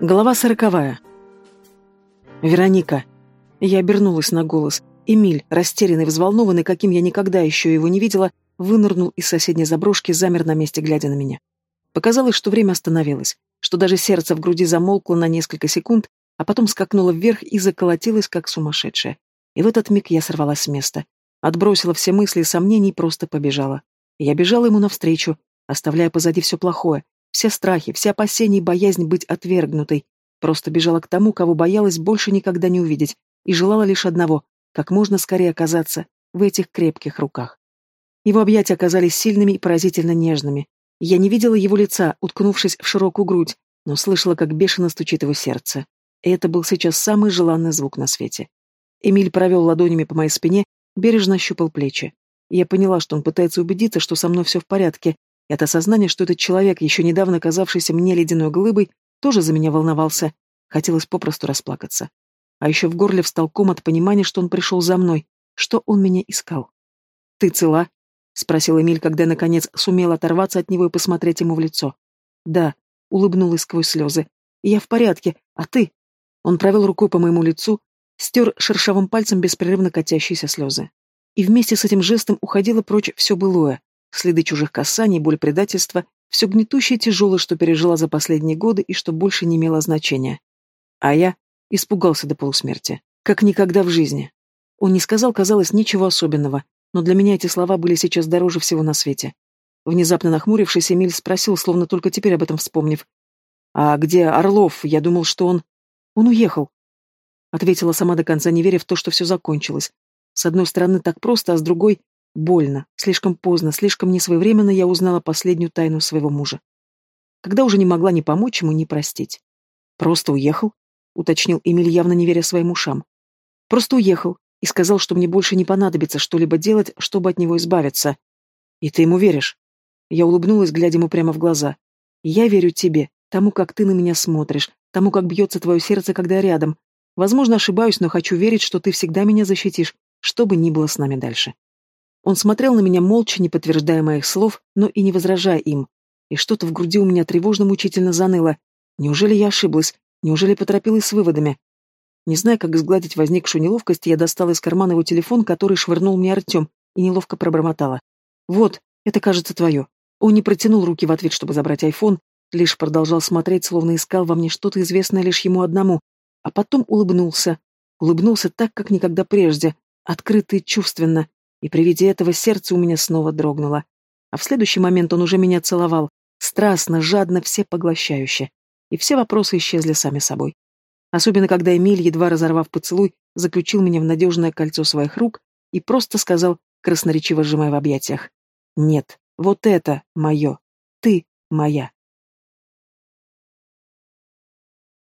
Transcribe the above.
Глава сороковая. «Вероника». Я обернулась на голос. Эмиль, растерянный, взволнованный, каким я никогда еще его не видела, вынырнул из соседней заброшки, замер на месте, глядя на меня. Показалось, что время остановилось, что даже сердце в груди замолкло на несколько секунд, а потом скакнуло вверх и заколотилось, как сумасшедшее. И в этот миг я сорвалась с места. Отбросила все мысли и сомнений и просто побежала. Я бежала ему навстречу, оставляя позади все плохое, все страхи, все опасения и боязнь быть отвергнутой. Просто бежала к тому, кого боялась больше никогда не увидеть, и желала лишь одного — как можно скорее оказаться в этих крепких руках. Его объятия оказались сильными и поразительно нежными. Я не видела его лица, уткнувшись в широкую грудь, но слышала, как бешено стучит его сердце. И это был сейчас самый желанный звук на свете. Эмиль провел ладонями по моей спине, бережно ощупал плечи. Я поняла, что он пытается убедиться, что со мной все в порядке, и от осознания, что этот человек, еще недавно казавшийся мне ледяной глыбой, тоже за меня волновался, хотелось попросту расплакаться. А еще в горле встал ком от понимания, что он пришел за мной, что он меня искал. «Ты цела?» — спросил Эмиль, когда наконец, сумел оторваться от него и посмотреть ему в лицо. «Да», — улыбнулась сквозь слезы. «Я в порядке, а ты?» Он провел рукой по моему лицу, стер шершавым пальцем беспрерывно катящиеся слезы. И вместе с этим жестом уходило прочь все былое, Следы чужих касаний, боль предательства, все гнетущее и тяжелое, что пережила за последние годы и что больше не имело значения. А я испугался до полусмерти, как никогда в жизни. Он не сказал, казалось, ничего особенного, но для меня эти слова были сейчас дороже всего на свете. Внезапно нахмурившись, Эмиль спросил, словно только теперь об этом вспомнив. «А где Орлов? Я думал, что он...» «Он уехал», — ответила сама до конца, не веря в то, что все закончилось. С одной стороны, так просто, а с другой Больно, слишком поздно, слишком несвоевременно я узнала последнюю тайну своего мужа. Когда уже не могла ни помочь ему, ни простить. «Просто уехал?» — уточнил Эмиль, явно не веря своим ушам. «Просто уехал и сказал, что мне больше не понадобится что-либо делать, чтобы от него избавиться. И ты ему веришь?» Я улыбнулась, глядя ему прямо в глаза. «Я верю тебе, тому, как ты на меня смотришь, тому, как бьется твое сердце, когда я рядом. Возможно, ошибаюсь, но хочу верить, что ты всегда меня защитишь, что бы ни было с нами дальше». Он смотрел на меня молча, не подтверждая моих слов, но и не возражая им. И что-то в груди у меня тревожно-мучительно заныло. Неужели я ошиблась? Неужели поторопилась с выводами? Не зная, как сгладить возникшую неловкость, я достала из кармана его телефон, который швырнул мне Артем, и неловко пробормотала. «Вот, это, кажется, твое». Он не протянул руки в ответ, чтобы забрать айфон, лишь продолжал смотреть, словно искал во мне что-то известное лишь ему одному, а потом улыбнулся. Улыбнулся так, как никогда прежде, открыто и чувственно, и при виде этого сердце у меня снова дрогнуло. А в следующий момент он уже меня целовал, страстно, жадно, все поглощающе. И все вопросы исчезли сами собой. Особенно, когда Эмиль, едва разорвав поцелуй, заключил меня в надежное кольцо своих рук и просто сказал, красноречиво сжимая в объятиях, «Нет, вот это мое, ты моя».